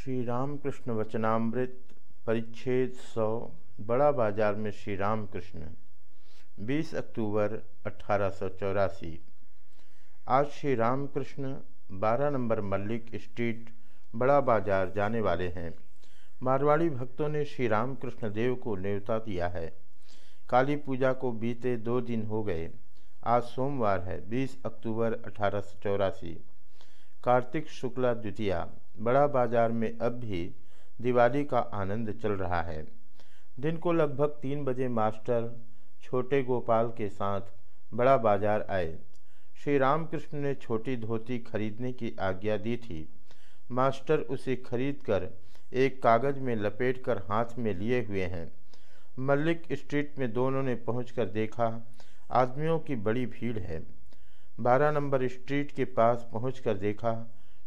श्री रामकृष्ण वचनामृत परिच्छेद सौ, बड़ा बाज़ार में श्री रामकृष्ण 20 अक्टूबर अठारह सौ चौरासी। आज श्री रामकृष्ण 12 नंबर मल्लिक स्ट्रीट, बड़ा बाज़ार जाने वाले हैं। मारवाड़ी भक्तों ने श्री रामकृष्ण देव को न्योता दिया है। काली पूजा को बीते दो दिन हो गए। आज सोमवार है 20 अक्टूबर अठारह कार्तिक शुक्ला द्वितीया। बड़ा बाज़ार में अब भी दिवाली का आनंद चल रहा है। दिन को लगभग तीन बजे मास्टर छोटे गोपाल के साथ बड़ा बाज़ार आए। श्री रामकृष्ण ने छोटी धोती खरीदने की आज्ञा दी थी। मास्टर उसे खरीदकर एक कागज़ में लपेटकर हाथ में लिए हुए हैं। मल्लिक स्ट्रीट में दोनों ने पहुंचकर देखा, आदमियों की बड़ी भीड़ है। बारह नंबर स्ट्रीट के पास पहुंचकर देखा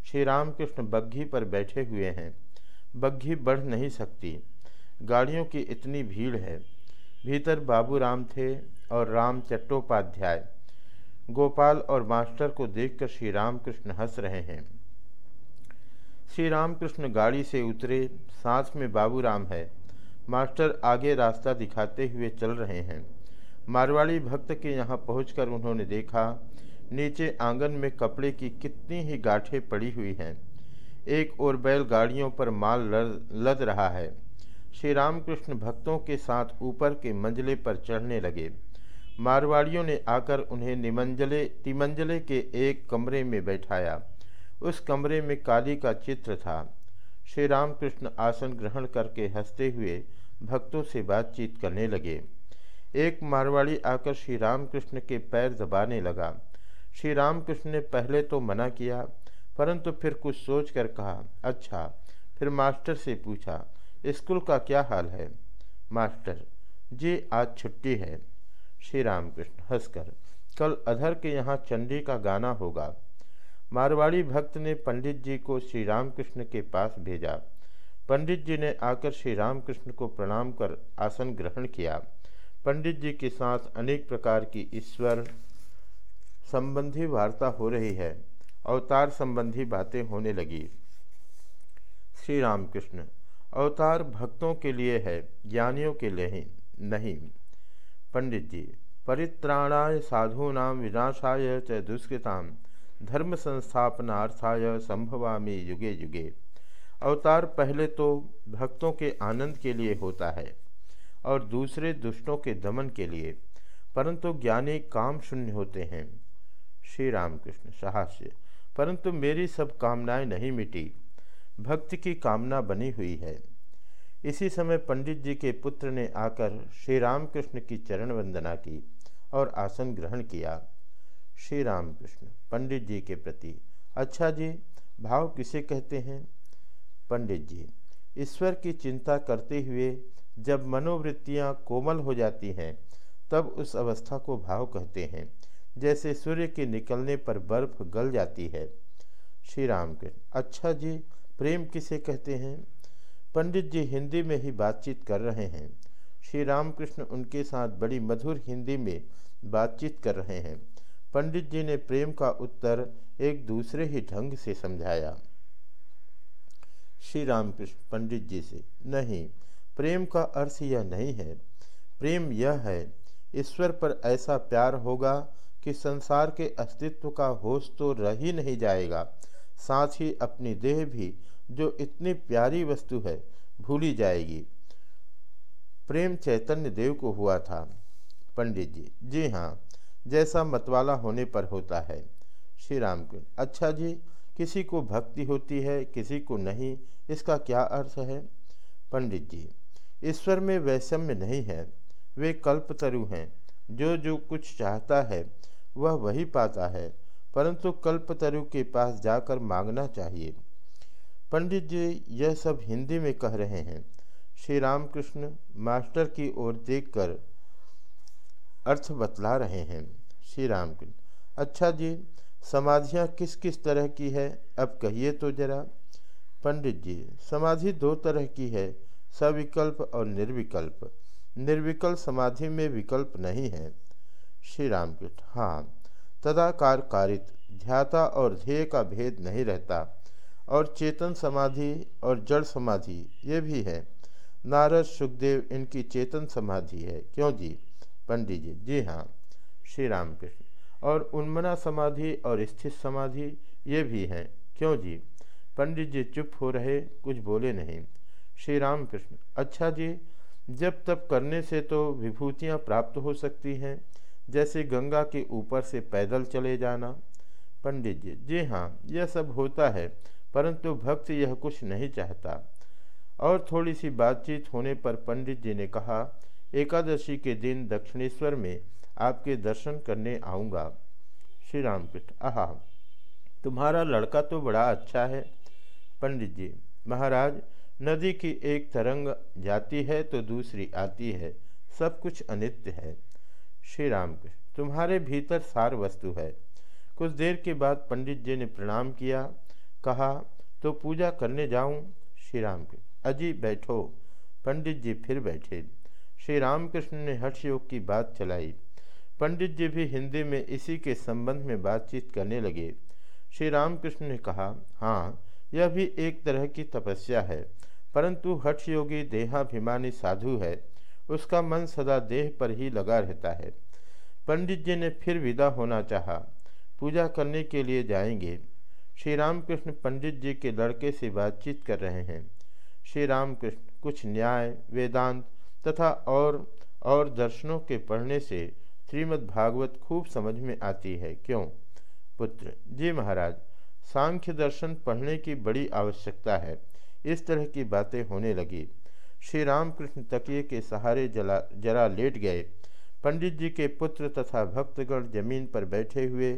श्री रामकृष्ण बग्घी पर बैठे हुए हैं। बग्घी बढ़ नहीं सकती। गाड़ियों की इतनी भीड़ है। भीतर बाबू राम थे और राम चट्टोपाध्याय। गोपाल और मास्टर को देखकर श्री रामकृष्ण हंस रहे हैं। श्री रामकृष्ण गाड़ी से उतरे, साथ में बाबू राम है। मास्टर आगे रास्ता दिखाते हुए चल रहे हैं। मारवाड़ी भक्त के यहाँ पहुंचकर उन्होंने देखा नीचे आँगन में कपड़े की कितनी ही गाठें पड़ी हुई हैं। एक और बैल गाड़ियों पर माल लद रहा है। श्री रामकृष्ण भक्तों के साथ ऊपर के मंजिले पर चढ़ने लगे। मारवाड़ियों ने आकर उन्हें निमंजले, तिमंजले के एक कमरे में बैठाया। उस कमरे में काली का चित्र था। श्री रामकृष्ण आसन ग्रहण करके हँसते हुए भक्तों से बातचीत करने लगे। एक मारवाड़ी आकर श्री रामकृष्ण के पैर दबाने लगा। श्री रामकृष्ण ने पहले तो मना किया, परंतु फिर कुछ सोच कर कहा अच्छा। फिर मास्टर से पूछा, स्कूल का क्या हाल है? मास्टर, जी, आज छुट्टी है। श्री रामकृष्ण हंसकर, कल अधर के यहाँ चंडी का गाना होगा। मारवाड़ी भक्त ने पंडित जी को श्री रामकृष्ण के पास भेजा। पंडित जी ने आकर श्री रामकृष्ण को प्रणाम कर आसन ग्रहण किया। पंडित जी के साथ अनेक प्रकार की ईश्वर संबंधी वार्ता हो रही है, अवतार संबंधी बातें होने लगी। श्री रामकृष्ण अवतार भक्तों के लिए है, ज्ञानियों के लिए नहीं। पंडित जी, परित्राणाय साधूनाम विनाशाय च दुष्कृताम धर्म संस्थापनार्थाय संभवामी युगे युगे। अवतार पहले तो भक्तों के आनंद के लिए होता है, और दूसरे दुष्टों के दमन के लिए, परंतु ज्ञानी काम शून्य होते हैं। श्री रामकृष्ण साहस्य। परंतु मेरी सब कामनाएँ नहीं मिटी। भक्ति की कामना बनी हुई है। इसी समय पंडित जी के पुत्र ने आकर श्री रामकृष्ण की चरण वंदना की और आसन ग्रहण किया। श्री रामकृष्ण, पंडित जी के प्रति अच्छा जी, भाव किसे कहते हैं? पंडित जी, ईश्वर की चिंता करते हुए जब मनोवृत्तियाँ कोमल हो जाती हैं, तब उस अवस्था को भाव कहते हैं। जैसे सूर्य के निकलने पर बर्फ़ गल जाती है। श्री राम के अच्छा जी, प्रेम किसे कहते हैं? पंडित जी हिंदी में ही बातचीत कर रहे हैं। श्री रामकृष्ण उनके साथ बड़ी मधुर हिंदी में बातचीत कर रहे हैं। पंडित जी ने प्रेम का उत्तर एक दूसरे ही ढंग से समझाया। श्री रामकृष्ण, पंडित जी से, नहीं, प्रेम का अर्थ यह नहीं है। प्रेम यह है, ईश्वर पर ऐसा प्यार होगा कि संसार के अस्तित्व का होश तो रह ही नहीं जाएगा। साथ ही अपनी देह भी, जो इतनी प्यारी वस्तु है, भूली जाएगी। प्रेम चैतन्य देव को हुआ था। पंडित जी जी हाँ जैसा मतवाला होने पर होता है। श्री राम अच्छा जी, किसी को भक्ति होती है, किसी को नहीं, इसका क्या अर्थ है? पंडित जी, ईश्वर में वैषम्य नहीं है। वे कल्पतरु हैं। जो जो कुछ चाहता है वह वही पाता है। परंतु कल्पतरु के पास जाकर मांगना चाहिए। पंडित जी यह सब हिंदी में कह रहे हैं। श्री रामकृष्ण मास्टर की ओर देखकर अर्थ बतला रहे हैं। श्री रामकृष्ण अच्छा जी, समाधियाँ किस किस तरह की है? अब कहिए तो जरा। पंडित जी, समाधि दो तरह की है, सविकल्प और निर्विकल्प। निर्विकल्प समाधि में विकल्प नहीं है। श्री रामकृष्ण हाँ तदाकार कारित ध्याता और ध्येय का भेद नहीं रहता, और चेतन समाधि और जड़ समाधि, ये भी है। नारद, सुखदेव, इनकी चेतन समाधि है। क्यों जी? पंडित जी जी हाँ श्री राम कृष्ण और उन्मना समाधि और स्थित समाधि, ये भी हैं। क्यों जी? पंडित जी चुप हो रहे, कुछ बोले नहीं। श्री राम कृष्ण अच्छा जी, जब तब करने से तो विभूतियाँ प्राप्त हो सकती हैं। जैसे गंगा के ऊपर से पैदल चले जाना। पंडित जी जी हाँ यह सब होता है, परंतु भक्त यह कुछ नहीं चाहता। और थोड़ी सी बातचीत होने पर पंडित जी ने कहा, एकादशी के दिन दक्षिणेश्वर में आपके दर्शन करने आऊँगा। श्री रामकृष्ण आहा, तुम्हारा लड़का तो बड़ा अच्छा है। पंडित जी, महाराज, नदी की एक तरंग जाती है तो दूसरी आती है, सब कुछ अनित्य है। श्री राम तुम्हारे भीतर सार वस्तु है। कुछ देर के बाद पंडित जी ने प्रणाम किया, कहा तो पूजा करने जाऊँ? श्री राम अजी, बैठो। पंडित जी फिर बैठे। श्री रामकृष्ण ने हर्ष योग की बात चलाई। पंडित जी भी हिंदी में इसी के संबंध में बातचीत करने लगे। श्री रामकृष्ण ने कहा हाँ यह भी एक तरह की तपस्या है, परंतु हठ योगी देहाभिमानी साधु है। उसका मन सदा देह पर ही लगा रहता है। पंडित जी ने फिर विदा होना चाहा। पूजा करने के लिए जाएँगे। श्री रामकृष्ण पंडित जी के लड़के से बातचीत कर रहे हैं। श्री रामकृष्ण कुछ न्याय, वेदांत तथा और और दर्शनों के पढ़ने से श्रीमद् भागवत खूब समझ में आती है। क्यों? पुत्र, जी महाराज, सांख्य दर्शन पढ़ने की बड़ी आवश्यकता है। इस तरह की बातें होने लगी। श्री रामकृष्ण तकिए के सहारे जला, जरा लेट गए। पंडित जी के पुत्र तथा भक्तगण ज़मीन पर बैठे हुए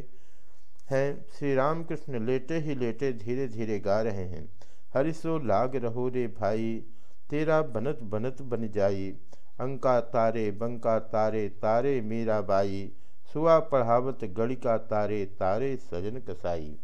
हैं। श्री रामकृष्ण लेटे ही लेटे धीरे धीरे गा रहे हैं। हरिशो लाग रहो रे भाई, तेरा बनत बनत बन जाई। अंका तारे, बंका तारे तारे मीरा बाई। सुआ पढ़ावत गणिका तारे तारे सजन कसाई।